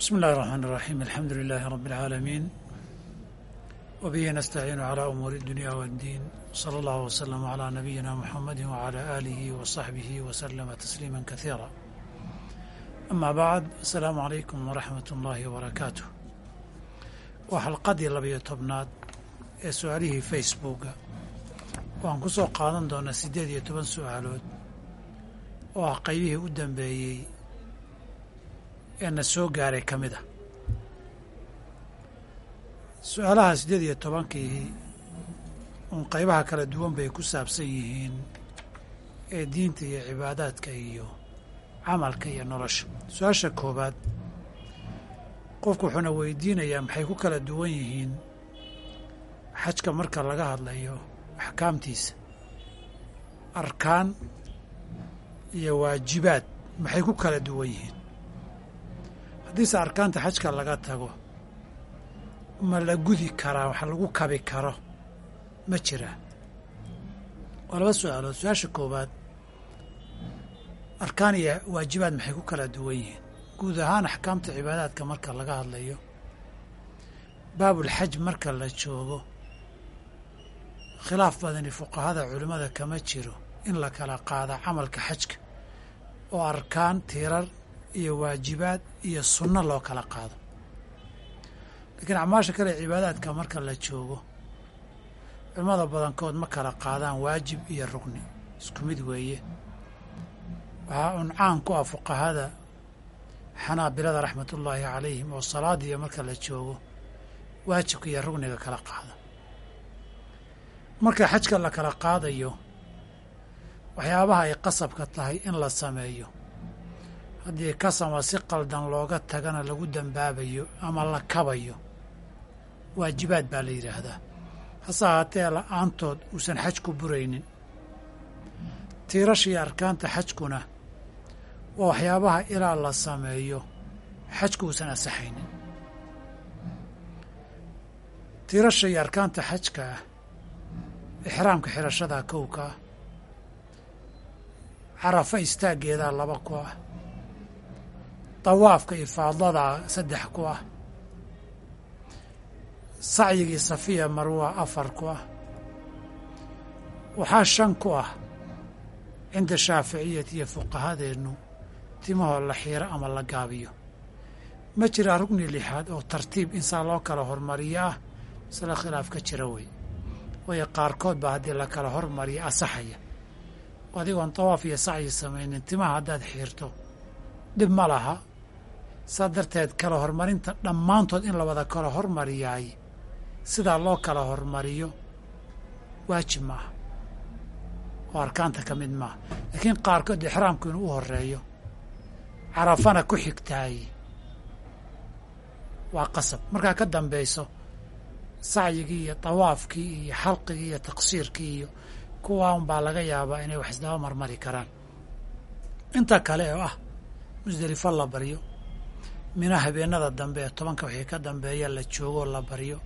بسم الله الرحمن الرحيم الحمد لله رب العالمين وبه نستعين على أمور الدنيا والدين صلى الله وسلم على نبينا محمد وعلى آله وصحبه وسلم تسليما كثيرا أما بعد السلام عليكم ورحمة الله وبركاته وحلقadii labiyo tobnaad ee su-aalihii facebooka waan ku soo qaadan doonaa siddeed iyo toban su-aalood ee na soo gaaray ka mid ah. Su'aalaha siddeed iyo tobankii uun qaybaha kala duwan bay ku saabsan yihiin ee diinta iyo cibaadaadka iyo camalka iyo nolosha. Su'aasha koowaad qofku wuxuuna weydiinayaa maxay ku kala duwan yihiin xajka marka laga hadlayo axkaamtiisa arkaan iyo waajibaad maxay ku kala duwan yihiin haddiise arkaanta xajka laga tago ma la gudi karaa wax lagu kabi karo? Ma jiraa waa laba su'aalood su'aasha koowaad arkaan iyo waajibaad maxay ku kala duwan yihiin? Guud ahaan axkaamta cibaadaadka marka laga hadlayo baabulxaj marka la joogo khilaaf badani fuqahada culimmada kama jiro in la kala qaada camalka xajka. Oo arkaan tirar iyo waajibaad iyo sunno loo kala qaado. Laakiin acmaasha kale cibaadaadka marka la joogo culimmada badankood ma kala qaadaan waajib iyo rugni isku mid weeye. Waxaa un caan ku ah fuqahada xanaabilada raxmatullaahi calayhim oo salaadiiyo marka la joogo waajibka iyo rugniga kala qaada. Marka xajka la kala qaadayo waxyaabaha ay qasabka tahay in la sameeyo haddii kasama si qaldan looga tagana lagu dembaabayo ama la kabayo waajibaad baa la yidhaahdaa hase ahaatee la'aantood uusan xajku buraynin. Tiirashii arkaanta xajkuna waa waxyaabaha ilaa la sameeyo xajku uusan asaxaynin tiirasha iyo arkaanta xajka ah ixraamka xirashadaa kowka ah carafa istaaggeedaa laba ku ah dawaafka ifaadadaa saddex ku ah. Sacyigii safiya marwa afar ku ah. Waxaa shan ku ah cinda shaaficiyati iyo fuqahadeennu timahoo la xiiro ama la gaabiyo. Ma jiraa rugni lixaad oo tartiib insaa loo kala hormariyo ah isla khilaaf ka jira wey. Waayo qaarkood baa haddii la kala hormariyo asaxaya. Adigoon dawaaf iyo sacyi samaynin timaha haddaad xiirto dhib ma laha saa darteed kala hormarinta dhammaantood in la wada kala hormariyaay. Sidaa loo kala hormariyo waajib maaha. Oo arkaanta ka mid maaha. Laakiin qaarkood ixraamku inuu u horeeyo carafana ku xigtaay. Waa qasab. Markaa ka dambayso sacyigii iyo dawaafkii iyo xalqigii iyo taqsiirkii iyo kuwaa un baa laga yaabaa inay wax isdaba marmari karaan. Inta kale oo ah musdelifo la baryo mina habeenada dambe ee tobanka wixii ka dambeeya la joogoo la baryo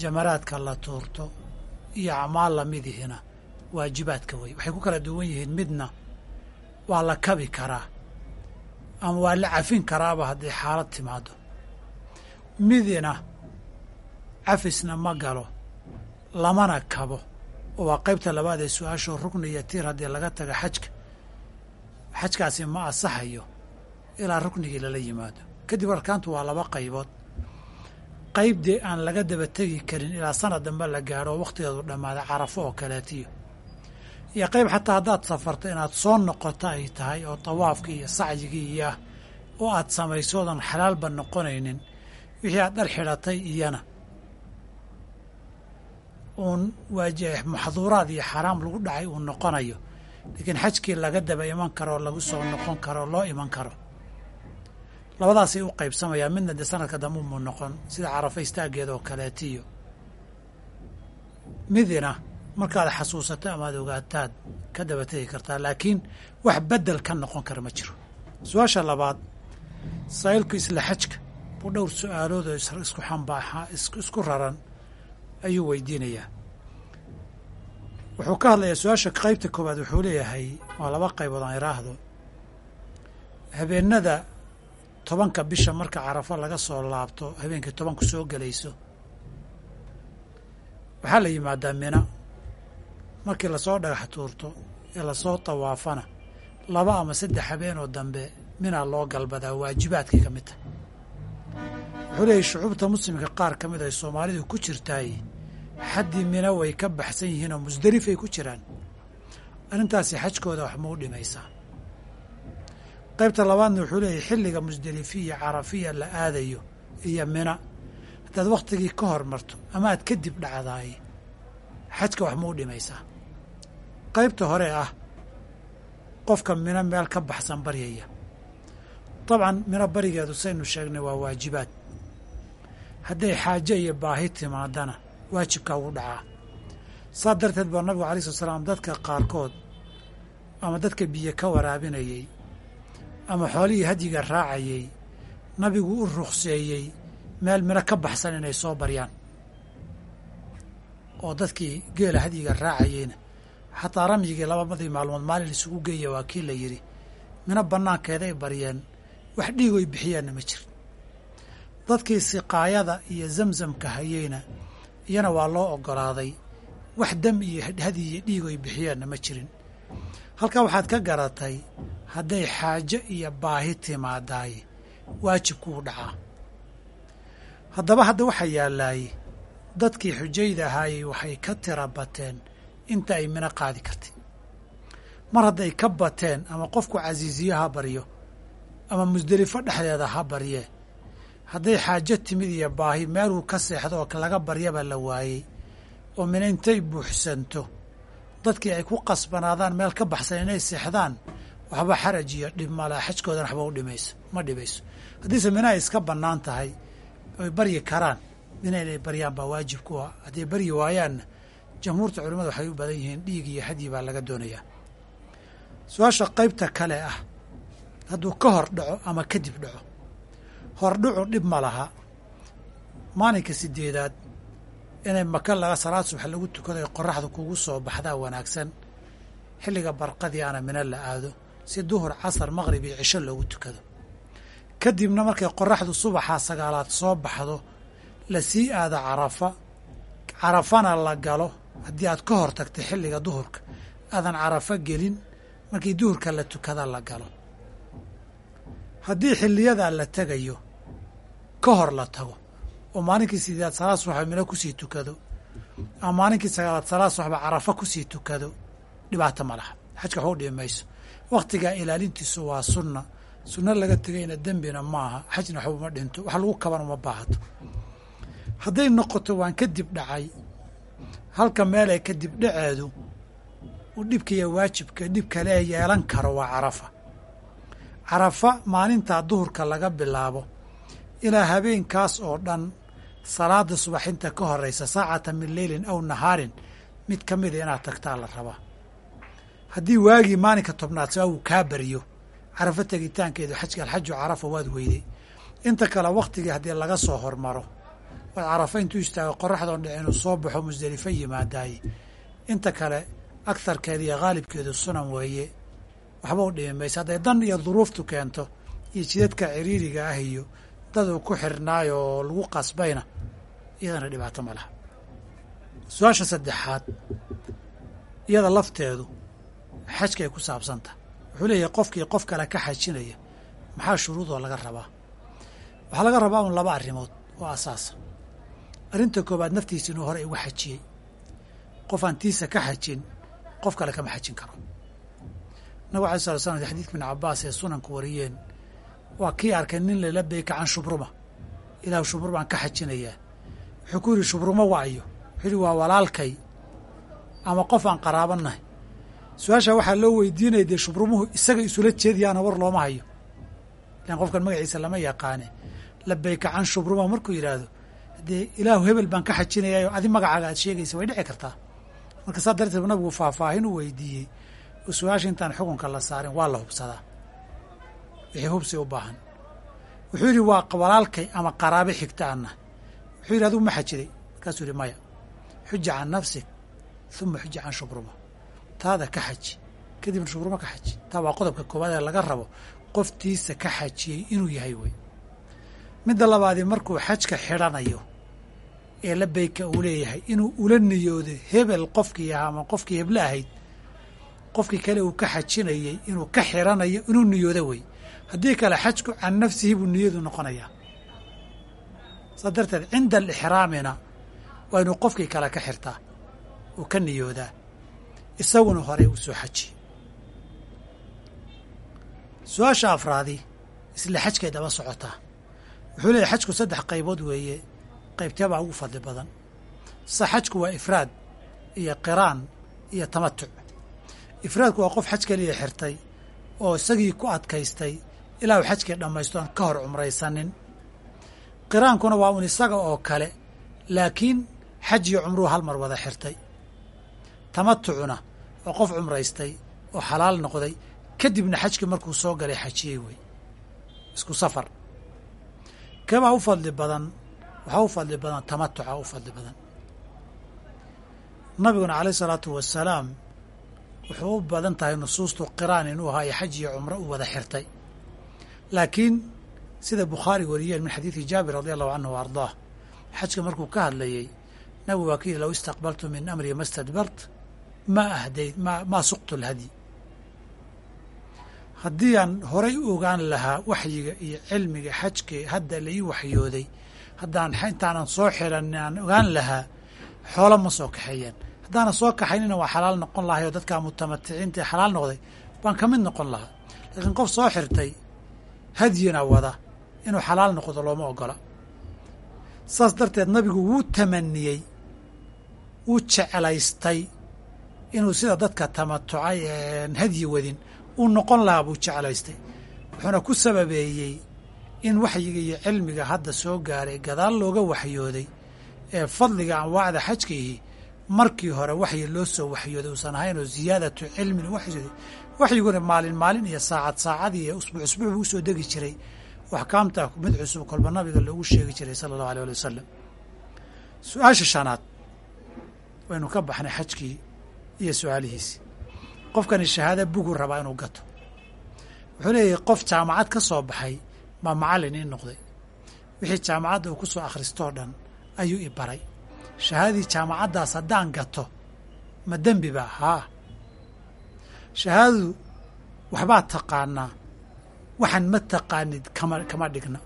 jamaraadka la tuurto iyo acmaal lamidihina waajibaadka wey waxay ku kala duwan yihiin midna waa la kabi karaa ama waa la cafin karaaba hadday xaalad timaado midina cafisna ma galo lamana kabo oo waa qaybta labaad ee su'aashoo rugni iyo tiir haddii laga taga xajka. Xajkaasi ma asaxayo ilaa ruknigii lala yimaado. Kadib arkaantu waa laba qaybood. Qayb dee aan laga daba tegi karin ilaa sanad dambe la gaadho oo wakhtigeedu dhammaada carafo oo kaleetiyo. Iyo qayb xataa haddaad safarto inaad soo noqoto ay tahay oo tawaafkii iyo sacyigii iyoah oo aad samaysoodan xalaalba noqonaynin wixii aad dhar xidhatay iyana. Uun waaji maxduuraad iyo xaraam lagu dhacay uu noqonayo laakiin xajkii laga daba iman karo oo lagu soo noqon karo oo loo iman karo labadaasay u qaybsamayaan midna dee sanadka dambe muu noqon sida carafa istaaggeeda oo kaleetiyo. Midina markaad xasuusato amaad ogaataad ka daba tegi kartaa laakiin wax beddel ka noqon kara ma jiro. Su'aasha labaad saa'ilku isla xajka buu dhowr su'aalood oo isku xambaaxa isku raran ayuu weydiinayaa. Wuxuu ka hadlayaa su'aasha qaybta koowaad wuxuu leeyahay waa laba qaybood aan iraahdo habeenada tobanka bisha marka carafo laga soo laabto habeenkii tobanku soo gelayso. Waxaa la yimaadaa mina. Markii la soo dhagax tuurto ee la soo tawaafana laba ama saddex habeenoo dambe minaa loo galbadaa waajibaadkay ka mid tahay wuxuu leeyahy shucuubta muslimka qaar ka mid ay soomaalidu ku jirtaay xaddii mina way ka baxsan yihiin oo musdelifay ku jiraan. Arrintaasi xajkooda wax mau dhimaysaa qaybta labaadna wuxuu leeyahy xilliga musdelifiya carafiya la aadayo iyo mina. Haddaad wakhtigii ka hor marto ama aad kadib dhacdaaye xajka wax mau dhimaysaa. Qaybta hore ah qofka mino meel ka baxsan baryaya. Dabcan mino barigeedu saynu sheegnay waa waajibaad. Hadday xaajo iyo baahi timaadana waajibka ugu dhacaa. Saa darteed baa nabigu alai slat slaam dadka qaarkood ama dadka biyo ka waraabinayey ama xoolihii hadyiga raacayey nabigu u rukhseeyey meel mino ka baxsan inay soo baryaan. Oo dadkii geela hadyiga raacayeyna xataa ramyigii labadii maalmood maalin isugu geeya waa kii la yidhi mino bannaankeeday baryeen wax dhiigoy bixiyeenna ma jir dadkii siqaayada iyo zamzamka hayeyna iyana waa loo oggolaaday wax dam iyo hadi iyo dhiigoy bixiyeenna ma jirin. Halkaa waxaad ka garatay hadday xaajo iyo baahi timaadaaye waajibkuu dhacaa haddaba hadda waxaa yaallaaye dadkii xujayda ahaayey waxay ka tira bateen inta ay mino qaadi kartay. Mar hadday ka bateen ama qofku casiisiyo ha baryo ama musdelifo dhexdeeda ha baryee hadday xaajo timid iyo baahi meeluu ka seexdo oo laga baryaba la waayey oo mina intay buuxsanto dadkii ay ku qasbanaadaan meel ka baxsan inay seexdaan waxba xaraj iyo dhib malaa xajkoodan waxba u dhimayso ma dhibayso haddiise mina ay iska bannaan tahay oy baryi karaan mina inay baryaan baa waajib ku ah. Hadday baryi waayaanna jamhuurta culimmadu waxay u badan yihiin dhiig iyo hadyi baa laga doonayaa. Su'aasha qaybta kale ah hadduu ka hor dhaco ama kadib dhaco hordhacu dhib ma laha. Maalinka sideedaad inay maka laga salaad subax lagu tukado ay qoraxda kugu soo baxdaa wanaagsan xilliga barqadii ana mina la aado si duhur casar maqrib iyo cisho loogu tukado. Kadibna markay qoraxdu subaxaa sagaalaad soo baxdo la sii aado carafa. Carafana la galo. Haddii aad ka hor tagtay xilliga duhurka aadan carafo gelin. Markii duhurka la tukada la galo. Haddii xiliyadaa la tegayo ka hor la tago oo maalinkii sideedaad salaad subaxba mino ku sii tukado ama maalinkii sagaalaad salaad subaxba carafa ku sii tukado dhibaato ma laha. Xajka waxba u dhibi mayso wakhtigaa ilaalintiisu waa sunna. Sunno laga tegayna dembina maaha. Xajna waxba uma dhinto. Wax lagu kaban uma baahato. Hadday noqoto waan kadib dhacay. Halka meelee kadib dhaceedu uu dhibka iyo waajibka dhib kale yeelan karo waa carafa. Carafa maalintaa duhurka laga bilaabo. Ilaa habeenkaas oo dhan salaada subaxinta ka horeysa saacata min leylin aw nahaarin mid ka mida inaad tagtaa la rabaa haddii waagii maalinka tobnaad saa uu kaa bariyo carafo tegitaankeedu xajka alxaju carafa waad weyday. Inta kale wakhtigii haddii laga soo hormaro waad carafa intuu istaago qoraxdoon dhic inuu soo baxo musdelifo yimaadaaye inta kale agtarkeeda iyo haalibkeedu sunan weeye. Waxba u dhimi maysa hadday dan iyo duruuftu keento iyo jidadka ciriiriga ah iyo dad uu ku xirnaayo oo lagu qasbayna iyadana dhibaato ma laha. Su'aasha saddexaad iyada lafteedu xajkay ku saabsantah wuxuu leeyahay qofkii qof kale ka xajinaya maxaa shuruudoo laga rabaa? Waxaa laga rabaa un laba arrimood oo asaasa arrinta koowaad naftiisa inuu hore igu xajiyey. Qof aan tiisa ka xajin qof kale kama xajin karo. Nabig alay sala slam xadiidka ibn cabaas ee sunanku wariyeen waa kii arkay nin lelabeyka can shubruma. Ilaahu shubrumaan ka xajinayaa wuxuu ku yidhi shubruma waayo wuxuu yihi waa walaalkay. Ama qof aan qaraabannahay su'aasha waxaa loo weydiinaya dee shubrumuhu isaga isula jeediyaana war looma hayo. Ilan qofkan magaciisa lama yaqaane. Labeyka can shubruma markuu yidhaahdo dee ilaahu hebel baan ka xajinayayo adi magacaaga aad sheegaysa way dhici kartaa. Marka saa darteed nabigu faahfaahin u weydiiyey oo su'aasha intaan xukunka la saarin waa la hubsadaa. Wixii hubsi u baahan. Wuxuu yidhi waa walaalkay ama qaraabe xigta anna. Wuxuu yidhi adigu ma xajiday. Markaasuu yidhi maya xuja can nafsik uma xuja can shubruma taada ka xaji. Kadibna shubruma ka xaji. Taa waa qodobka koowaad ee laga rabo qoftiisa ka xajiyey inuu yahay wey. Midda labaadii markuu xajka xidhanayo ee labeyka uu leeyahay inuu ula niyoodo hebel qofkii ahaa ama qofkii heble ahayd qofkii kale uu ka xajinayey inuu ka xidhanayo inuu niyoodo wey. Haddii kale xajku can nafsihi buu niyadu noqonayaa. Saas darteed cinda alixraamina waa inuu qofkii kale ka xirtaa uu ka niyoodaa isaguna horey uu soo xajiye su'aasha afraadi isla xajkay daba socotaa wuxuu leeyahy xajku saddex qaybood weeye qaybtee baa ugu fadli badan. Sa xajku waa ifraad iyo qiraan iyo tamatuc ifraadku waa qof xaj keliya xirtay oo isagii ku adkaystay ilaa uu xajkii dhammaysto aan ka hor cumraysanin. Qiraankuna waa un isaga oo kale laakiin xaj iyo cumruu hal mar wada xirtay. Tamatucuna waa qof cumraystay oo xalaal noqday kadibna xajkii markuu soo galay xajiyey wey isku safar. Kabaa u fadli badan waxaa u fadli badan tamatuca u fadli badan. Nabiguna caleyh isalaatu wasalaam wuxuu u badan tahay nusuustu qiraan inuu ahaa iyo xaj iyo cumro u wada xirtay. Laakiin sida bukhaari wariyeen min xadiidi jaabir radi allahu canhu wa xajka markuu ka hadlayey nabigu waa ka yidhi low istaqbaltu min amri ma stadbart ma ahdayd ma maa suqtu lhadyi haddii aan horay u ogaan lahaa waxyiga iyo cilmiga xajka hadda la ii waxyooday haddaan intaanan soo xiran aan ogaan lahaa xoolo ma soo kaxeeyeen. Haddaanan soo kaxaynina waa xalaal noqon lahay oo dadkaa mutamaticiinta xalaal noqday baan ka mid noqon lahaa. Laakiin qof soo xirtay hadyina wada inuu xalaal noqdo looma ogola. Saas darteed nabigu wuu tamaniyey wuu jeclaystay inuu sida dadka tamatucay hadyi wadin uu noqon lahaa buu jeclaystay. Wuxuuna ku sababeeyey in waxyiga iyo cilmiga hadda soo gaaray gadaal looga waxyooday ee fadliga anwaacda xajkiihi markii hore waxyi loo soo waxyooday uusan ahayn oo ziyaadatu cilmin waxyooday. Waxyiguna maalin maalin iyo saacad saacad iyo usbuuc usbuuc buu u soo degi jiray. Axkaamta mid cusub kolba nabiga loogu sheegi jiray sala allahu alay ali wasalam su'aasha shanaad waynu ka baxnay xajkii iyo su'aalihiisi. Qofkani shahaada bugu rabaa inuu gato. Wuxuu leeyahay qof jaamacad ka soo baxay baa macallin ii noqday. Wixii jaamacadda uu ku soo akhristoo dhan ayuu i baray. Shahaadadii jaamacaddaas haddaan gato ma dembi ba haa shahaadadu waxbaad taqaanaa waxaan ma taqaanid kama kama dhigna.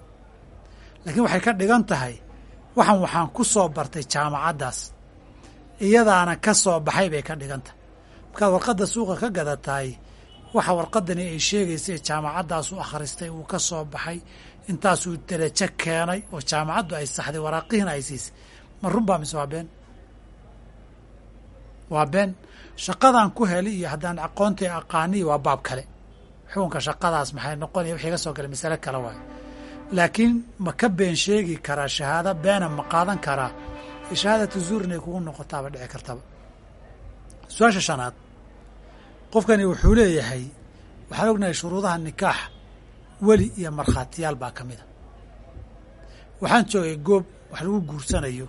Laakiin waxay ka dhigan tahay waxan waxaan ku soo bartay jaamacaddaas iyadaana ka soo baxay bay ka dhigan tahay markaad warqadda suuqa ka gadatahay waxa warqadani ay sheegaysa ee u akhristay uu ka soo baxay intaasuu derajo keenay oo jaamacaddu ay saxday waraaqihiina ay siisay. Ma run baa mise waa been? Waa been. Shaqadaan ku heli iyo haddaan aqoontai aqaaniyi waa baab kale. Xukunka shaqadaas maxay noqonaya wixii ga soo galay? Masale kale waayo. Laakiin ma ka been sheegi karaa shahaado beena ma qaadan karaa shahaadatu zuur inay kugu noqotaaba dhici kartaba. Su'aasha shanaad qofkani wuxuu leeyahay waxaan ognahay shuruudaha nikaax weli iyo markhaatiyaal baa ka mida waxaan joogay goob wax lagu guursanayo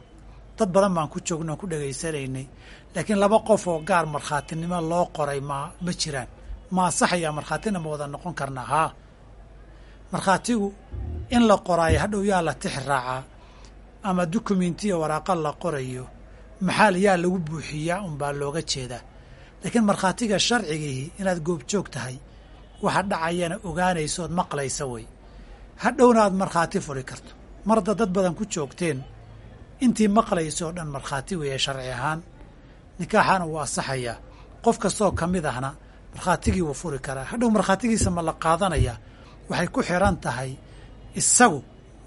dad badan baan ku joogna aan ku dhegaysanaynay laakiin laba qof oo gaar markhaatinimo loo qoray ma ma jiraan. Ma asaxayaa markhaatina ma wada noqon karnaa? Haa. Markhaatigu in la qoraayo hadhow yaa la tix raacaa ama dukumentiya waraaqa la qorayo maxaal yaa lagu buuxiyaa unbaa looga jeedaa. Laakiin markhaatiga sharcigii inaad goobjoog tahay waxa dhacayana ogaanaysa ood maqlaysa wey hadhowna aad markhaati furi karto. Mar hadda dad badan ku joogteen intii maqlaysa oo dhan markhaati weeye sharci ahaan. Nikaaxana wuu asaxayaa qof kastoo ka mid ahna markhaatigii wuu furi karaa. Hadhow markhaatigiisa ma la qaadanayaa waxay ku xiran tahay isagu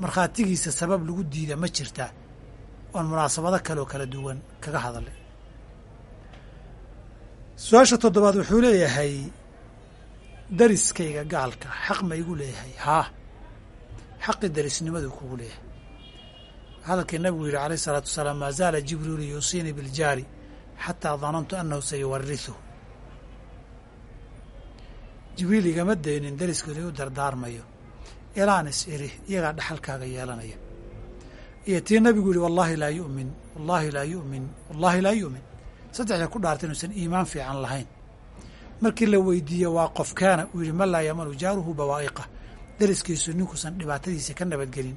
markhaatigiisa sabab lagu diida ma jirtaa oon munaasabado kaleoo kala duwan kaga hadalay. Su'aasha toddobaad wuxuu leeyahay dariskayga gaalka xaq ma igu leeyahay. Haa xaqi darisnimaduu kugu leeyahay. Hadalkii nabigu yidhi alayh isalaatu wasalaam maa zaala jibriilu yuusiinii biljaari xataa danantu annahu sayuwariثuhu jibriil igama daynin dariska inuu dardaarmayo ilaan is iri iyagaa dhaxalkaaga yeelanaya. Iyo tii nabigu yihi wallahi laa yu'min wallahi laa yu'min wallahi laa yu'min. Saddexda ku dhaartay inuusan iimaan fiican lahayn. Markii la weydiiye waa qofkaana uu yidhi man laa yamanu jaaruhu bawaa'iqa. Deriskiisu ninkuusan dhibaatadiisa ka nabadgelin.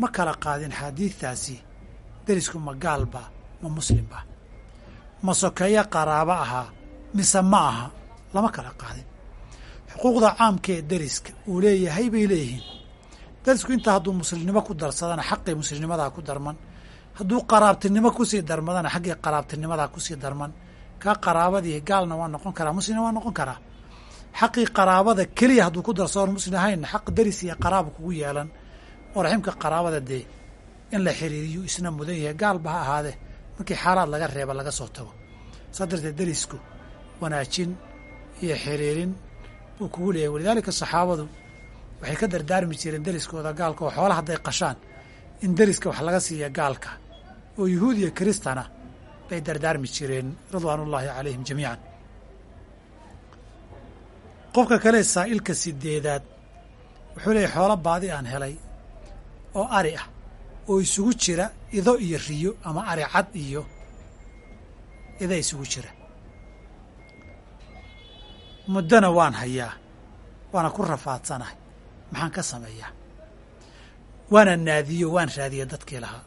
Ma kala qaadin xaadiidtaasi derisku ma gaalba ma muslimba ma sokeeyo qaraabo ahaa mise ma aha lama kala qaadin xuquuqda caamka ee deriska uu leeyahay bay leeyihiin. Derisku intaa hadduu muslimnimo ku darsadana xaqii muslimnimadaa ku darman. Hadduu qaraabtinimo ku sii darmadana xaggii qaraabtinimadaa ku sii darman. Kaa qaraabadii gaalna waa noqon karaa muslimna waa noqon karaa. Xaqii qaraabada keliya hadduu ku darsadoon muslim ahayn xaq deris iyo qaraaba kugu yeelan. Oo raximka qaraabada dee in la xiriiriyu isna mudan yahay gaalba ha ahaadee markii xaalaad laga reeba laga soo tago. Saa darteed derisku wanaajin iyo xiriirin buu kugu leeyahay walidaalika saxaabadu waxay ka dardaarmi jireen deriskooda gaalka oo xoola hadday qashaan in deriska wax laga siiya gaalka. Oo yuhuud iyo kiristana bay dardaarmi jireen ridwaanullaahi calayhim jamiican. Qofka kale saa'ilka sideedaad wuxuu leeyahy xoolo baadi aan helay oo ari ah oo isugu jira ido iyo riyo ama ari cad iyo ida isugu jira muddona waan hayaa waana ku rafaadsanahay maxaan ka sameeyaa. Waana naadiyo waan raadiya dadkii lahaa.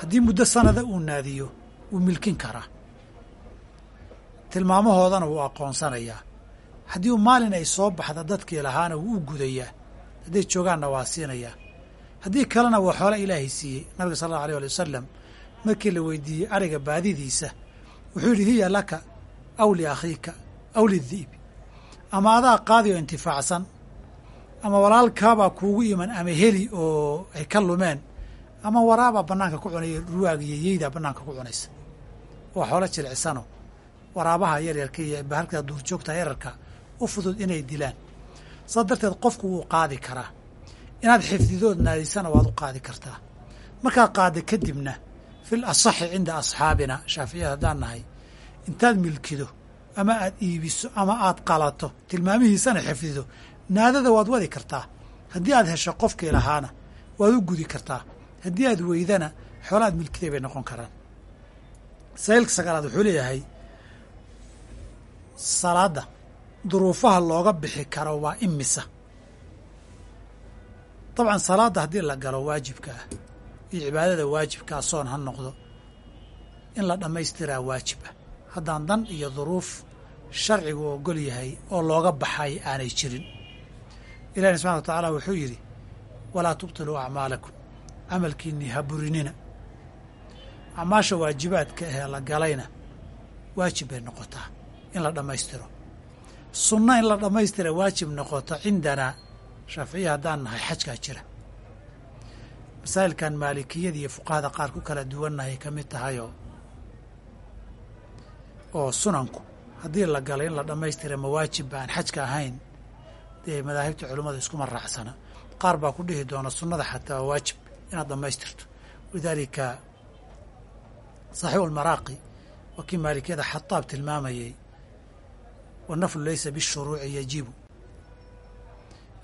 Haddii muddo sanada uu naadiyo wuu milkin karaa. Tilmaamahoodana wuu aqoonsanayaa. Haddii uu maalin ay soo baxda dadkii lahaana wuu u gudayaa hadday joogaanna waa siinayaa. Haddii kalena waa xoolo ilaahay siiyey nabiga sala allau alay ali wasalam markii la weydiiyey ariga baadidiisa wuxuu yidhi hiya laka aw liakhiika aw lidi'bi ama adaa qaadi oo intifaacsan ama walaalkaabaa kuugu iman ama heli oo ay ka lumeen ama waraabaa bannaanka ku cunaya ruwaag iyo yeydaa bannaanka ku cunaysa. Waa xoolo jilcisano. Waraabaha yaryarka iyo bahalka duurjoogta yararka u fudud inay dilaan. Saas darteed qofku wuu qaadi karaa. Inaad xifdidood naadisana waad u qaadi kartaa. Markaad qaada kadibna fil asaxi cinda asxaabina shaaficiyad haddaan nahay intaad milkido ama aad iibiso ama aad qalato. Tilmaamihiisana xifdido. Naadada waad wadi kartaa. Haddii aad hesho qofkii lahaana waad u gudi kartaa. Haddii aad weydana xoola aad milkiday bay noqon karaan. Sa'iilka sagaalaad wuxuu leeyahay salaadda duruufaha looga bixi karo waa imisa dabcan salaadda haddii la galo waajibka ah iyo cibaadada waajibkaa soon ha noqdo in la dhammaystiraa waajib ah. Haddaan dan iyo duruuf sharcigu ogol yahay oo looga baxay aanay jirin. Ilahina subxana wa tacaala wuxuu yidhi walaa tubtiluu acmaalakum. Camalkiinnii ha burinina. Acmaasha waajibaadka ahee la galayna waajib bay noqotaa in la dhammaystiro. Sunno in la dhammaystira waajib noqoto cindanaa shaaficiya haddaan nahay xajkaa jira. Masaa'ilkan maalikiyada iyo fuqahada qaar ku kala duwannahay ka mid tahayoo oo sunanku haddii la galay in la dhammaystira mawaajibba aan xajka ahayn dee madaahibta culimmadu iskuma raacsana. Qaar baa ku dhihi doona sunnada xataa waa waajib inaad dhammaystirto. Walidaalika saxiixu almaraaqi waa kii maalikiyada xataab tilmaamayay wanaflu laysa bishuruuci yajibu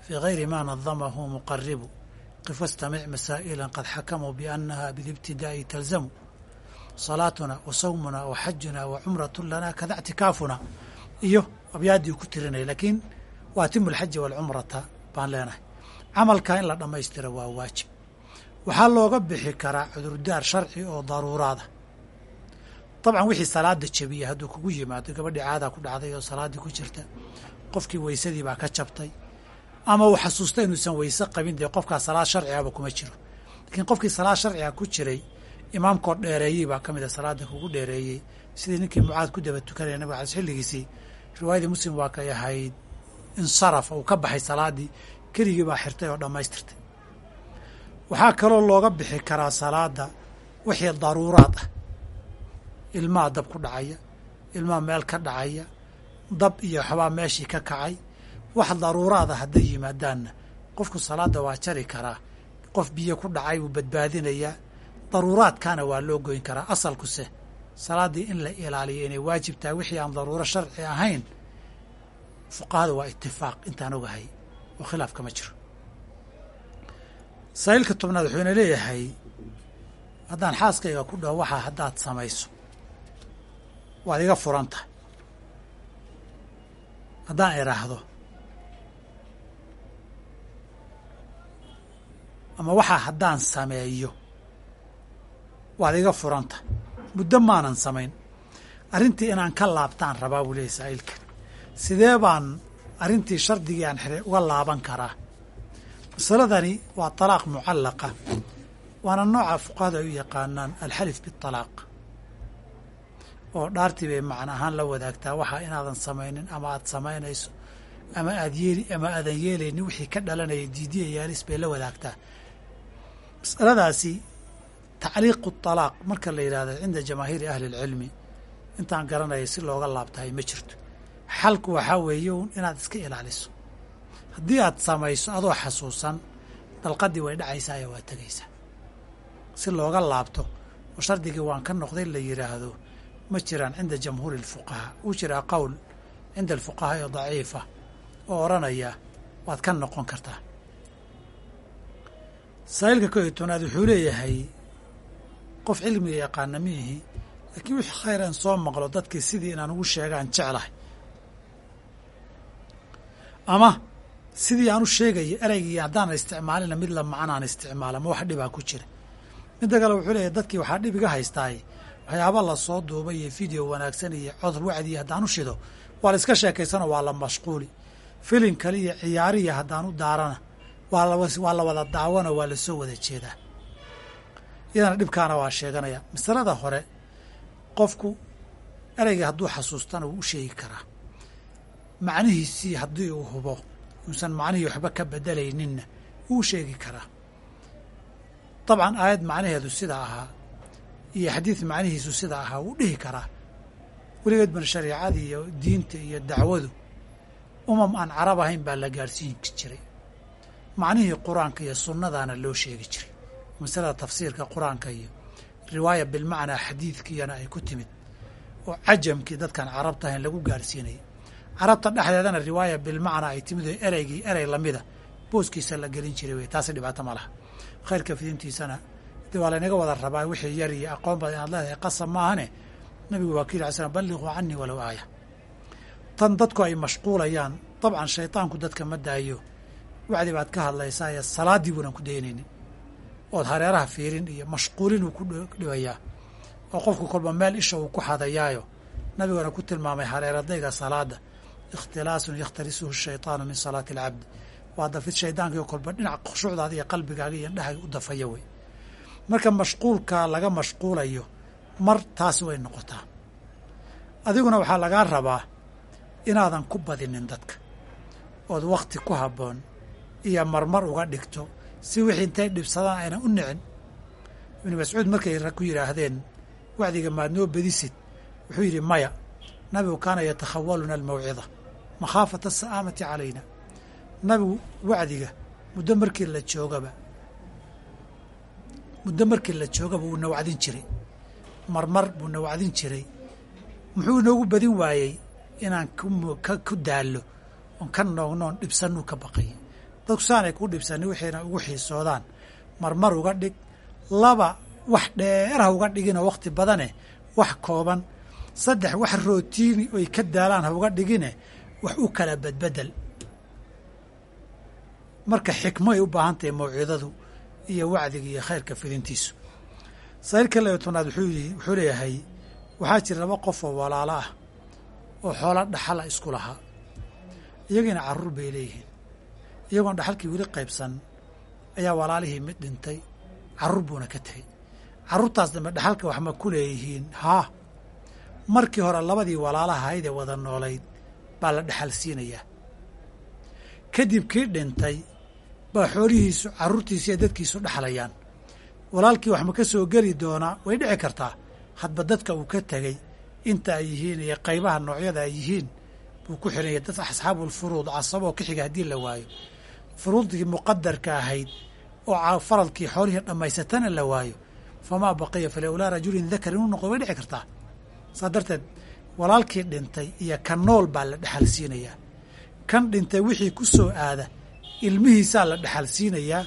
fii gayri ma nadamahu muqaribu qif wastamic masaa'ilan qad xakamuu biannaha bilibtidaa'i talzamu salaatuna wa sawmuna wa xajuna wa cumratu lana kada ictikaafuna iyo abyaaddii ku tirinaya laakiin wa atimu alxaja waalcumrata baan leenahay. Camalkaa in la dhammaystira waa waajib. Waxaa looga bixi karaa cudurdaar sharci oo daruuraada. Dabcan wixii salaada jabiya hadduu kugu yimaado gabadhii caadaa ku dhacday oo salaaddii ku jirta qofkii weysadii baa ka jabtay. Ama uu xasuusta inuusan weyse qabin dee qofkaa salaad sharcigaba kuma jiro. Laakiin qofkii salaad sharciga ku jiray imaamkoo dheereeyey baa ka mid a salaada kugu dheereeyey. Sidii ninkii mucaad ku daba tukanaya nabiga alas xilligiisii riwaayadii muslim waa kay ahayd insarafa uu ka baxay salaaddii keligii baa xirtay oo dhammaystirtay. Waxaa kaloo looga bixi karaa salaada wixii daruuraad ah. Ilmaha dab ku dhacaya ilmaha meel ka dhacaya dab iyo waxbaa meeshii ka kacay. Wax daruuraada hadday yimaadaanna qofku salaadda waa jari karaa. Qof biyo ku dhacay buu badbaadinayaa daruuraadkaana waa loo goyn karaa asalkuse salaaddii in la ilaaliyo inay waajib tahay wixii aan daruuro sharci ahayn fuqahada waa itifaaq intaan ogahay oo khilaaf kama jiro. Saaiilka tobnaad wuxuuna leeyahay haddaan xaaskayga ku dhaho waxaa haddaad samayso waad iga furan tahay. Haddaan idhaahdo ama waxaa haddaan sameeyo waad iga furanta. Muddo maanan samayn. Arrintii inaan ka laabtaan rabaa buu leeyay saa'ilka sidee baan arrintii shardigii aan xiray uga laaban karaa? Masaladani waa talaaq mucallaqa waana nooca fuqahada ay u yaqaanaan alxalif biطalaaq oo dhaartii bay macno ahaan la wadaagtaa waxaa inaadan samaynin ama aad samaynayso ama aad yeeli ama aadan yeelaynin wixii ka dhalanaya diidiya yaalis bay la wadaagtaa. Masaladaasi tacliiqu talaaq marka la yidhahdo cinda jamaahiiri ahli lcilmi intaan garanaya si looga laabtahay ma jirto. Xalku waxaa weeye un inaad iska ilaaliso. Haddii aad samayso adoo xasuusan dalqadii way dhacaysaa ee waa tegaysaa si looga laabto oo shardigii waan ka noqday la yidhaahdo ma jiraan cinda jamhuuri alfuqahaa uu jiraa qowl cinda alfuqahaa ee daciifa oo odhanaya waad ka noqon kartaa. Saa'ilka ko iyo tobnaad wuxuu leeyahay qof cilmiga yaqaana miihi laakiin wixii khayr aan soo maqlo dadkii sidii inaan ugu sheegaan jeclahay. Ama sidii aan u sheegayo ereygii haddaan isticmaalina mid la macnaan isticmaala ma wax dhibaa ku jira. Midda kale wuxuu leeyahay dadkii waxaa dhib iga haystaay waxyaaba la soo duubay iyo video wanaagsan iyo cod wacdiya haddaan u shido waa la iska sheekaysano waa la mashquuli. Filin kale iyo ciyaariya haddaan u daarana waa la wada daawano waa la soo wada jeedaa iyadana dhibkaana waa sheeganaya. Masalada hore qofku ereyga hadduu xasuustana wuu u sheegi karaa. Macnihiisii haddii uu hubo uusan macnihii waxba ka bedelayninna wuu sheegi karaa. Dabcan aayad macnaheedu sida ahaa iyo xadiid macnihiisu sida ahaa wuu dhihi karaa. Weligeed ban shareicada iyo diinta iyo dacwadu umam aan carab ahayn baa la gaadhsiin jiray. Macnihii qur'aanka iyo sunnadaana loo sheegi jiray masalada tafsiirka qur'aanka iyo riwaaya bilmacnaa xadiidkiiyana ay ku timid oo cajamkii dadkaan carabta ahayn lagu gaadhsiinayay carabta dhexdeedana riwaaya bilmacnaa ay timid oo ereygii erey lamida booskiisa la gelin jiray wey taasi dhibaato ma laha. Khayrka fidintiisana de waa laynaga wada rabaa wixii yar iyo aqoon badan inaad leedahay qasab maahane nabigu waa ly slam balliquu canii walow aaya. Tan dadku ay mashquulayaan dabcan shaydaanku dadka ma daayo. Wacdi baad ka hadlaysaa ee salaaddii buunan ku daynaynin ood hareeraha fiirin iyo mashquulin uu ku dhibayaa. Oo qofku kolba meel isha uu ku xadayaayo. Nabiguna ku tilmaamay hareeradayga salaada. Ikhtilaasun yakhtalisuhu shaytaanu min salaati alcabdi waa dafid shaydaanka iyo kolba dhinac khushuucdaada iyo qalbigaaga iyo indhahaga u dafaya wey. Marka mashquulka laga mashquulayo mar taasi way noqotaa. Adiguna waxaa lagaa rabaa inaadan ku badinin dadka. Ood wakhti ku habboon iyo marmar uga dhigto si wixii intay dhibsadaan aynan u nicin ibnu mascuud markay ku yidhaahdeen wacdiga maad noo bedisid wuxuu yidhi maya nabigu kaana yatakhawaluna almawcida makhaafata asa'aamati calayna. Nabigu wacdiga muddo markii la joogaba muddo markii la joogaba wuu na wacdin jiray. Marmar buu na wacdin jiray. Muxuu inoogu badin waayey inaan ku daallo oon ka noognoon dhibsanuu ka baqay dadku saanay ku dhibsani wixiina ugu xiisoodaan. Marmar uga dhig laba wax dheerha uga dhigina wakhti badane wax kooban. Saddex wax rootiini oy ka daalaan ha uga dhigine wax u kala badbedel. Marka xikmo ay u baahan tahay mawcidadu iyo wacdiga iyo khayrka fidintiisu. Saa'ilka laba tobnaad wuxuu leeyahay waxaa jira laba qof oo walaalo ah oo xoola dhaxala isku lahaa. Iyagiina carruur bay leeyihiin iyagoon dhaxalkii weli qaybsan ayaa walaalihii mid dhintay carruur buuna ka tegey carruurtaas dambe dhaxalka wax ma ku leeyihiin? Haa markii hore labadii walaalaha ahayd ee wada noolayd baa la dhexal siinayaa. Kadib kii dhintay baa xoolihiisu carruurtiisi iyo dadkiisu dhexlayaan walaalkii wax ma ka soo geli doonaa? Way dhici kartaa. Hadba dadka uu ka tegey inta ay yihiin iyo qaybaha noocyada ay yihiin buu ku xiranya dad asxaabulfuruud casaboo ka xiga haddii la waayo furuudkii muqadarka ahayd oo faradkii xoolihii dhammaysatana la waayo famaa baqiya falowlaa rajulin dakar inuu noqdo way dhici kartaa. Saa darteed walaalkii dhintay iyo kan nool baa la dhexal siinayaa. Kan dhintay wixii ku soo aada ilmihiisaa la dhexal siinayaa.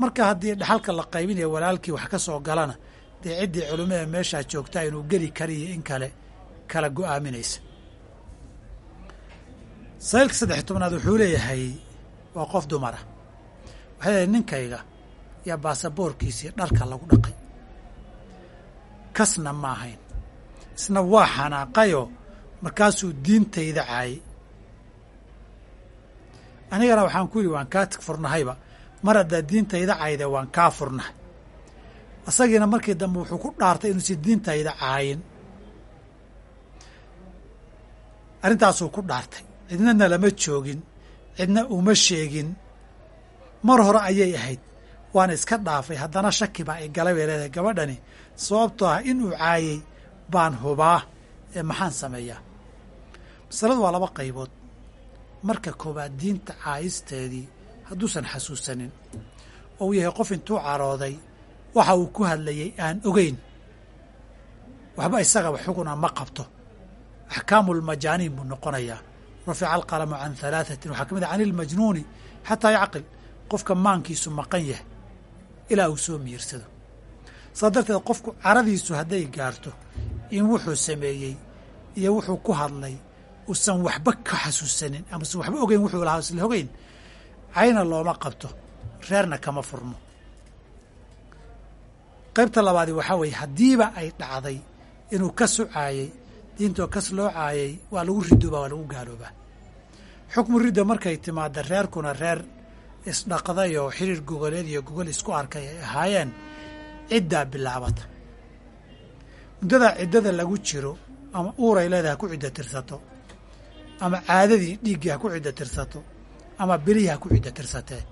Marka haddii dhexalka la qaybinaya walaalkii wax ka soo galana dee ciddii culimmada meeshaa joogtaa inuu geli kariyo in kale kala go'aaminaysa. Saa'ilka saddex tobnaad wuxuu leeyahay waa qof dumara waxay leedahay ninkayga yaa baasaboorkiisii dharka lagu dhaqay. Kasna ma ahayn. Isna waa xanaaqayoo markaasuu diintayda caayay anigana waxaan ku yidhi waan kaa furnahayba. Mar haddaa diintayda cayde waan kaa furnahay. Asagiina markii dambe wuxuu ku dhaartay inuusan diintayda caayin. Arrintaasuu ku dhaartay. Cidnana lama joogin cidna uma sheegin. Mar hore ayay ahayd. Waana iska dhaafay. Haddana shaki baa ay galay bay leedahay gabadhani. Sababtoo ah inuu caayey baan hubaa ee maxaan sameeyaa? Masaladu waa laba qaybood. Marka koowaad diinta caayisteedii hadduusan xasuusanin. Oo uu yahay qof intuu carooday waxa uu ku hadlayay aan ogeyn. Waxba isagaba xuguna ma qabto. Axkaamulmajaaniin buu noqonayaa rafica alqalamu can halaathatin waxaa ka mid ah can ilmajnuuni xataa yacqil qofka maankiisu maqan yahay ilaa uu soo miirsado saa darteed qofku caradiisu hadday gaarto in wuxuu sameeyey iyo wuxuu ku hadlay uusan waxba ka xasuusanin ama usan waxba ogeyn wuxuu lahaa isla ogeyn cayna looma qabto reerna kama furmo qaybta labaadi waxaa weeye haddiiba ay dhacday inuu ka sucaayey diintoo kas loo caayay waa lagu ridoobaa waa lagu gaaloobaa xukmu ridda markay timaada reerkuna reer isdhaqday oo xiriir gogoleed iyo gogol isku arkay ay ahaayeen ciddaa bilaabata. Muddadaa ciddada lagu jiro ama uuray leedahay ha ku ciddo tirsato ama caadadii dhiiggii ha ku ciddo tirsato ama bilihii ha ku ciddo tirsatee.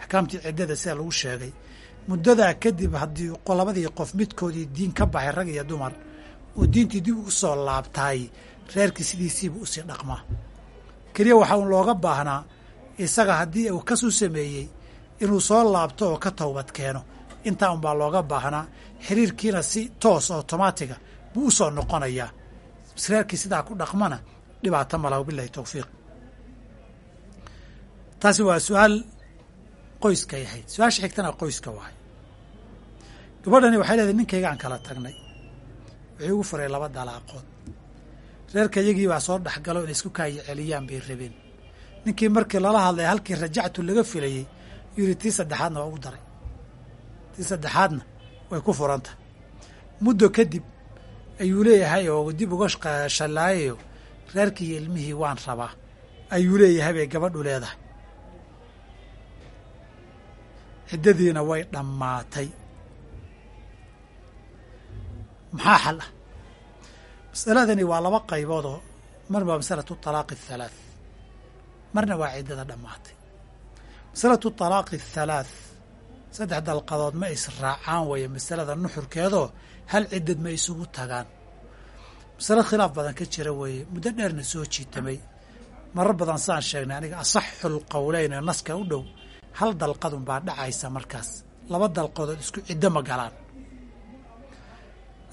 Axkaamtii ciddada sida lagu sheegay muddadaa kadib haddii labadii qof midkoodii diin ka baxay rag iyo dumar oo diintii dib ugu soo laabtaay reerkii sidiisiiba u sii dhaqmaa. Keliya waxaa un looga baahnaa isaga haddii uu kasuu sameeyey inuu soo laabto oo ka towbad keeno. Intaa unbaa looga baahnaa xiriirkiina si toos otomaatiga buu u soo noqonayaa. Reerkii sidaa ku dhaqmana dhibaato malaha wabilahi towfiiq taasi waa su'aal qoyskay ahayd. Su'aasha xigtana qoyska wahay gabadhani waxay leedahay ninkayga aan kala tagnay wuxuu igu furay laba dalaaqood reerka iyagii baa soo dhexgalo inay isku kaayi celiyaan bay rabeen. Ninkii markii lala hadlay halkii rajactu laga filayey yidhi tii saddexaadna waa ugu daray. Tii saddexaadna way ku furanta. Muddo kadib ayuu leeyahay oo dib uga shallaayayo reerkii iyo ilmihii waan rabaa. Ayuu leeyahay bay gabadhu leedahay. Ciddadiina way dhammaatay maxaa xal? Ah masaladani waa laba qayboodoo marna waa masalatu talaaqi athalaath marna waa ciddada dhammaatay. Masalatu talaaqi athalaath saddex dalqadood ma israacaan weeye masalada nuxurkeedoo hal ciddad ma isugu tagaan. Masalo khilaaf badan ka jira weeye muddo dheerna soo jiitamay. Marar badan saan sheegnay aniga asaxul qowleyn ee naska u dhow. Hal dalqadun baa dhacaysa markaas. Laba dalqadood isku ciddo ma galaan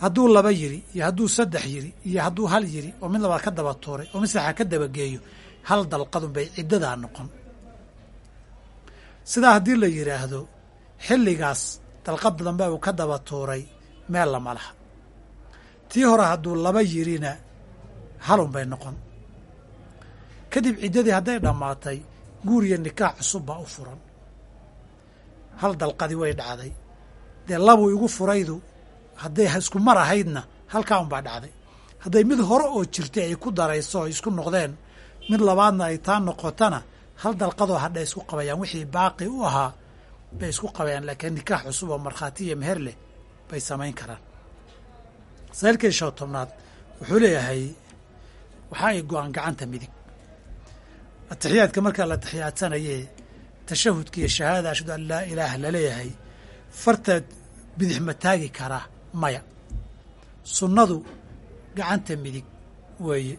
hadduu laba yiri iyo hadduu saddex yiri iyo hadduu hal yiri oo mid labaad ka daba tuuray oo mid saxa ka dabageeyo hal dalqadun bay ciddadaa noqon. Sidaa haddii la yidhaahdo xilligaas dalqad dambe uu ka daba tuuray meel lama laha. Tii hore hadduu laba yirina halun bay noqon. Kadib ciddadii hadday dhammaatay guur iyo nikaax cusub baa u furan. Hal dalqadi way dhacday. Dee labuu igu furaydu hadday isku mar ahaydna halkaa un baa dhacday. Hadday mid hore oo jirtay ay ku darayso isku noqdeen mid labaadna ay taa noqotana hal dalqadoo hadha isku qabayaan wixii baaqi u ahaa bay isku qabayaan laakiin nikaax cusub oo markhaati iyo meher leh bay samayn karaan. Sailkii shan tobnaad wuxuu leeyahay waxaa ay go'aan gacanta midig. Atixiyaadka markaa la atixiyaadsanayee tashahudka iyo shahaadada ashhadu an laa ilaaha la leeyahay farta bidix ma taagi karaa maya. Sunnadu gacanta midig weeye.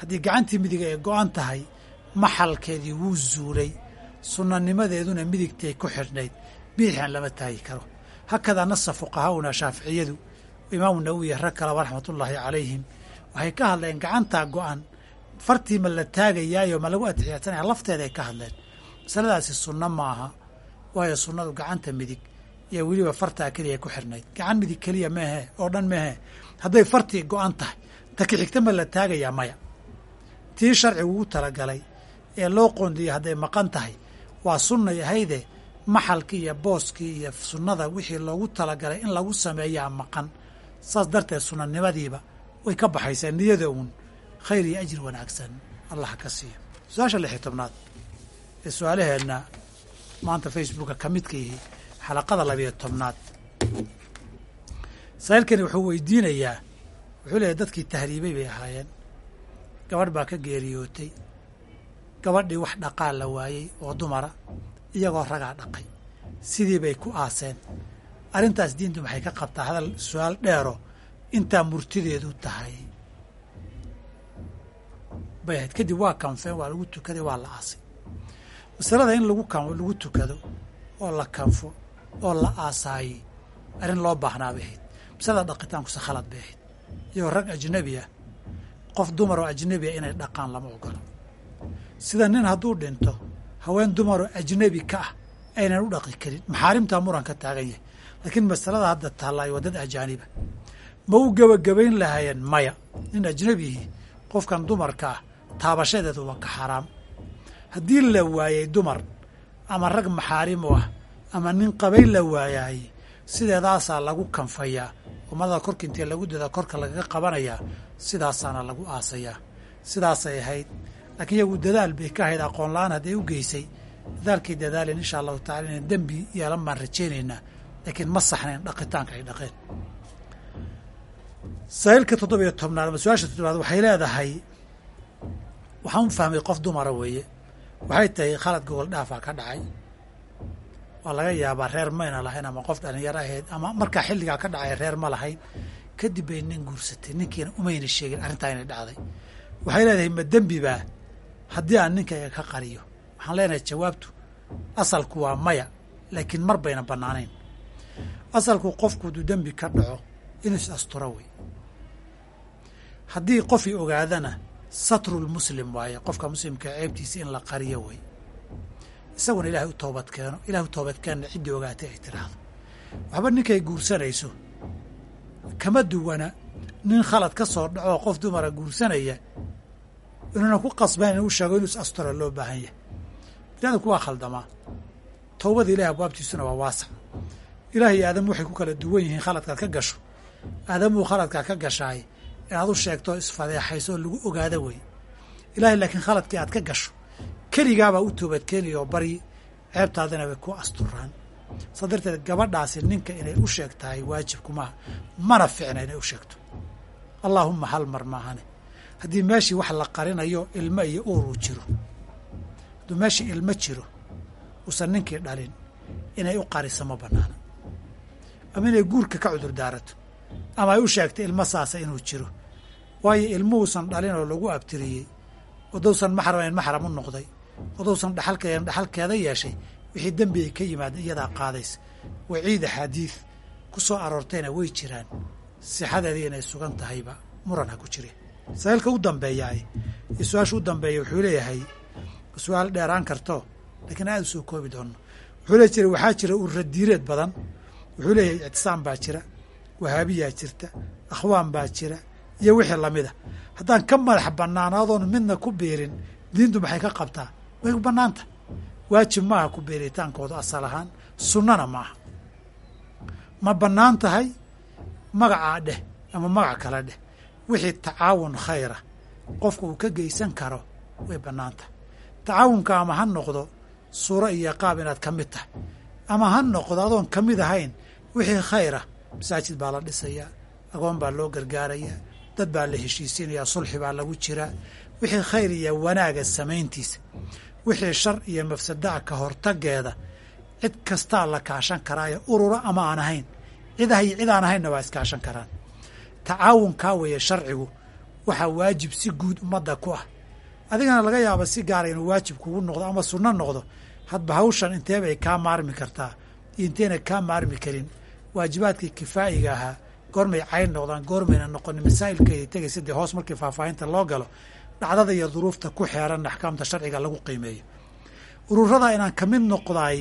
Haddii gacantii midig ay go-an tahay maxalkeedii wuu zuulay sunnanimadeeduna midigtay ku xidhnayd. Bidixan lama taagi karo. Hakadaa nasa fuqahaa'una shaaficiyadu imaamu nawowi rag kaleba raxmatullaahi calayhim waxay ka hadleen gacantaa go-an. Fartii ma la taagayaayo ma lagu atixiyaadsanaya lafteeday ka hadleen. Masaladaasi sunno ma aha waayo sunnadu gacanta midig iyo weliba fartaa keliya ku xirnayd. Gacan midig keliya meehe oo dhan meehe hadday fartii go-an tahay ta ki xigta ma la taagayaa maya. Tii sharcigu ugu talagalay ee loo qoondiyey hadday maqan tahay. Waa sunnay ahayde maxalkii iyo booskii iyo sunnada wixii loogu talagalay in lagu sameeyaa maqan. Saas darteed sunanimadiiba way ka baxaysaa niyada uun. Khayr iyo ajir wanaagsan. Allah ka siiyo su'aasha lix iyo tobnaad ee su'aalaheenna maanta facebooka ka midka yihi xalaqada labiyo tobnaad. Saailkani wuxuu weydiinayaa wuxuu leeyahy dadkii tahriibay bay ahaayeen. Gabadh baa ka geeriyootay. Gabadhii wax dhaqaal la waayey oo dumara iyagoo ragaa dhaqay. Sidii bay ku aaseen. Arrintaas diintu maxay ka qabtaa? Hadal su'aal dheero intaa murtideedu tahay. Bay ahayd. Kadib waa kanfeen waa lagu tukaday waa la aasay. Masalada in lagu lagu tukado oo la kanfo oo la aasaayey arrin loo baahnaa bay ahayd. Masalada dhaqitaankuse khalad bay ahayd. Iyagoo rag ajnabi ah qof dumar oo ajnabi ah inay dhaqaan lama ogolo sida nin hadduu dhinto haween dumaroo ajnabi ka ah aynan u dhaqi karin. Maxaarimtaa muran ka taagan yahay. Laakiin masalada hadda taallaayo waa dad ajaaniba. Ma u gebagabayn lahaayeen maya? Nin ajnabihii qofkan dumarka ah taabashadeedu waa ka xaraam. Haddii la waayey dumar ama rag maxaarim ah ama nin qabay la waayaay sideedaasaa lagu kanfayaa ummada korka intee lagu dada korka lagaga qabanayaa sidaasaana lagu aasayaa sidaasay ahayd. Laakiin iyagu dadaal bay ka ahayd aqoon la'aan hadday u geysay. Dadaalkay dadaaleen insha allahu tacala inaan dembi yeelan baan rajaynaynaa laakiin ma saxnayn dhaqitaanka ay dhaqeen. Saa'ilka toddobiyo tobnaad ama su'aasha toddobaad waxay leedahay waxaan u fahmay qof dumara weeye. Waxay tahay khalad gogol dhaafaa ka dhacay waa laga yaabaa reer mayna lahayn ama qof dhalinyaro ahayd ama markaa xilligaa ka dhacay reer ma lahayn. Kadib bay nin guursatay ninkiina umayna sheegin arrintaa inay dhacday. Waxay leedahay ma dembi baa? Haddii aan ninkayga ka qariyo waxaan leenahay jawaabtu asalku waa maya laakiin mar bayna bannaanayn. Asalku qofku hadduu dembi ka dhaco inuu is asturo wey. Haddii qofii ogaadana satrulmuslim waaye qofka muslimka ceebtiisa in la qariyo wey isaguna ilaahay u toobad keeno ilahay u toobad keenna ciddii ogaatay ay tiraahdo waxba ninkay guursanayso kama duwana nin khalad ka soo dhacoo qof dumara guursanaya inuuna ku qasbayn in u sheego inuu is loo baahan yahay. Biniadamku waa khaldamaa towbada ilahi abwaabtiisuna waa waasac ilaah iyo aadam waxay ku kala duwan yihiin khaladkaad ka gasho. Aadamuu khaladkaa ka gashaay inaad u sheegto isfadeexayso lagu ogaado wey. Ilaahay laakiin khaladkii aad ka gasho keligaabaa u toobadkeenaya oo baryi ceebtaadina way ku asturaan. Saa darteed gabadhaasi ninka inay u sheegtahay waajibkumaha mana ficna inay u sheegto. Allaahumma hal mar maahane haddii meeshii wax la qarinayo ilmo iyo uuruu jiro hadduu meeshii ilmo jiro uusan ninkii dhalin inay u qariso ma bannaana. Ama inay guurka ka cudur daarato ama ay u sheegtay ilmo saasa inuu jiro waayo ilmuhuusan dhalin oo lagu abtiriyey oddowsan maxramayn maxram u noqday oddowsan dhaxalkeedan dhaxalkeeda yeeshay wixii dembi ay ka yimaadeen iyadaa qaadaysa waciid axaadiid ku soo aroortayna way jiraan. Sixadeedii inay sugan tahayba muran ha ku jire saa'ilka u dambeeyaay iyo su'aasha u dambeeya wuxuu leeyahay su'aal dheeraan karto laakiin aada u soo koobi doono wuxuu lee jira waxaa jira urradiireed badan. Wuxuu leeyahay ictisaam baa jira wahaabiyaa jirta akhwaan baa jira iyo wixii lamida haddaan ka madax bannaanaadoon midna ku biirin diintu maxay ka qabtaa way ku bannaanta. Waajib maaha ku beeritaankooda asal ahaan. Sunnana maaha ma bannaan tahay magacaa dheh ama magac kale dheh. Wixii tacaawun khayra. Qofka uu ka geysan karo way bannaan tahay. Tacaawunka ama ha noqdo suuro iyo qaab inaad ka mid tahay. Ama ha noqdo adoon ka mid ahayn wixii khayra masaajid baa la dhisayaa agoon baa loo gargaarayaa dad baa la heshiisiinayaa sulxi baa lagu jiraa. Wixii khayr iyo wanaaga samayntiisa wixii shar iyo mafsadaa ka hortageeda. Cid kastaa la kaashan karaayo urura ama aan ahayn. Cidahay cid aan ahaynna waa iskaashan karaan. Tacaawunkaa weeye sharcigu waxaa waajib si guud ummadda ku ah. Adigana laga yaaba si gaara inuu waajib kugu noqdo ama sunno noqdo hadba hawshan inteebay kaa maarmi kartaa. Iyo inteyna kaa maarmi karin? Waajibaadkii kifaa'iga ahaa goormay cayn noqdaan goormayna noqonin masaa'ilkeedii tegaysa dee hoos markii faahfaahinta loo galo dhacdada iyo duruufta ku xeeran axkaamta sharciga lagu qiimeeyo. Ururada inaan ka mid noqdaay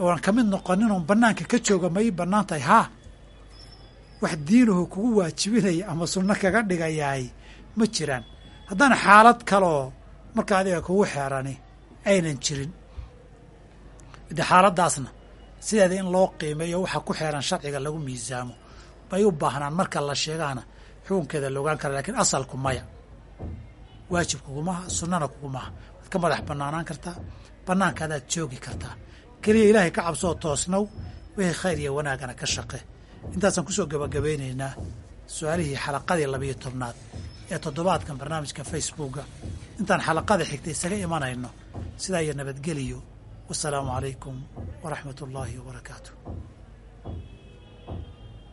oo aan ka mid noqonin oon bannaanka ka jooga ma ii bannaan tahay haa wax diinuhu kugu waajibinaya ama sunno kaga dhigayaay ma jiraan. Haddana xaalad kaleoo marka adiga kugu xeerani aynan jirin. De xaaladdaasna sideeda in loo qiimeeyo waxa ku xeeran sharciga lagu miisaamo bay u baahnaan marka la sheegaana xukunkeeda la ogaan kara lakiin asalku maya waajib kugumaha sunnana kugumaha waad ka madax bannaanaan kartaa bannaankaadaad joogi kartaa keliya ilaahay ka cabsoo toosnow wixii khayr iyo wanaagana ka shaqe. Intaasaan ku soo gabagabaynaynaa su'aalihii xalaqadii labiyo tobnaad ee toddobaadkan barnaamijka facebooka intaan xalaqada xigta isaga imanayno. Sidaa iyo nabadgeliyo wasalaamu calaykum waraxmat ullaahi wabarakaatu